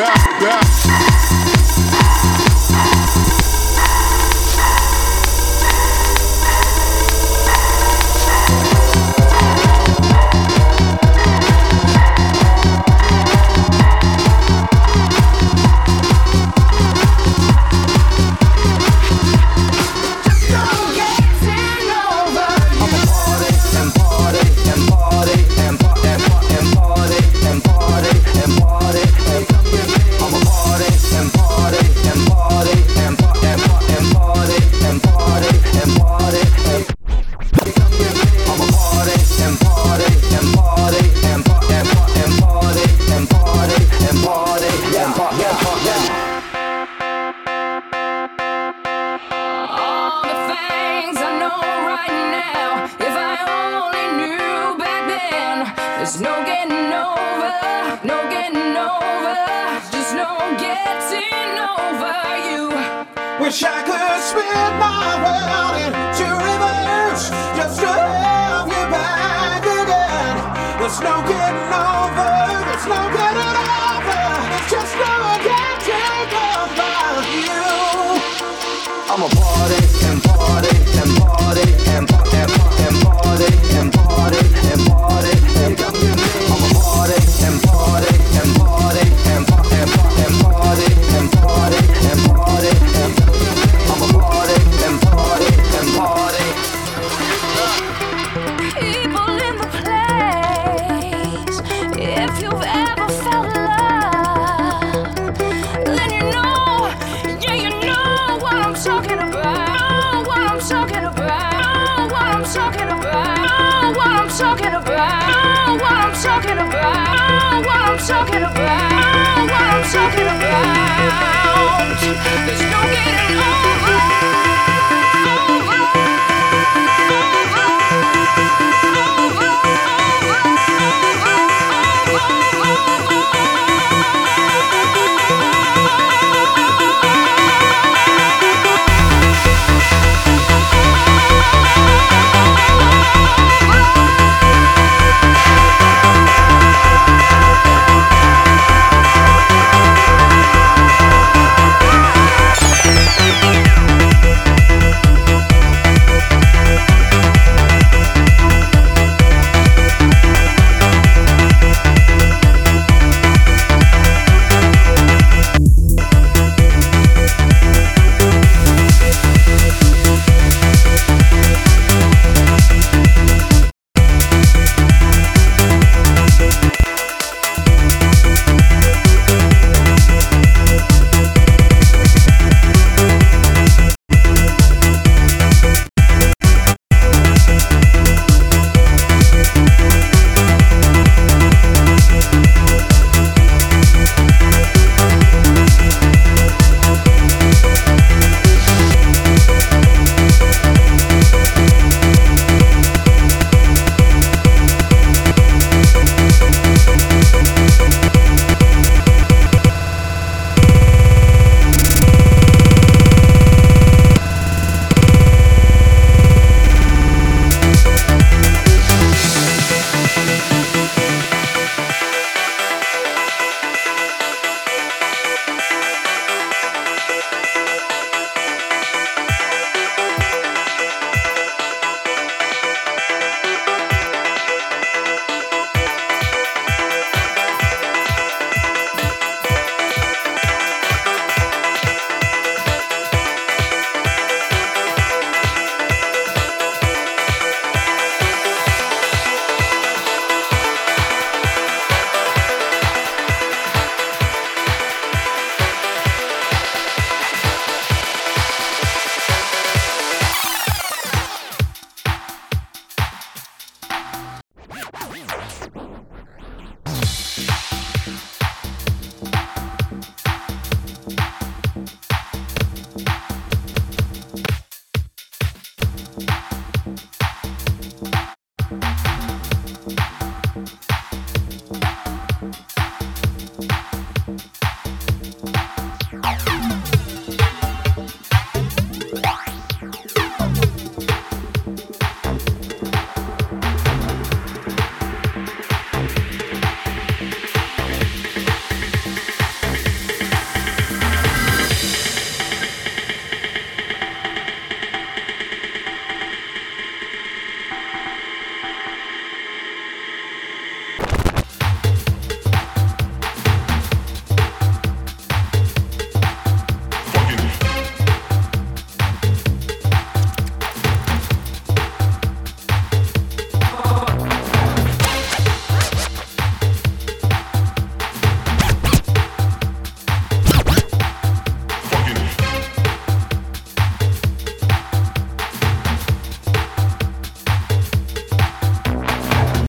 desce, desce. It's no getting over. It's no getting over. It's just no one can take over you. I'm a party and party and party. talking about, what I'm talking about. There's no getting over.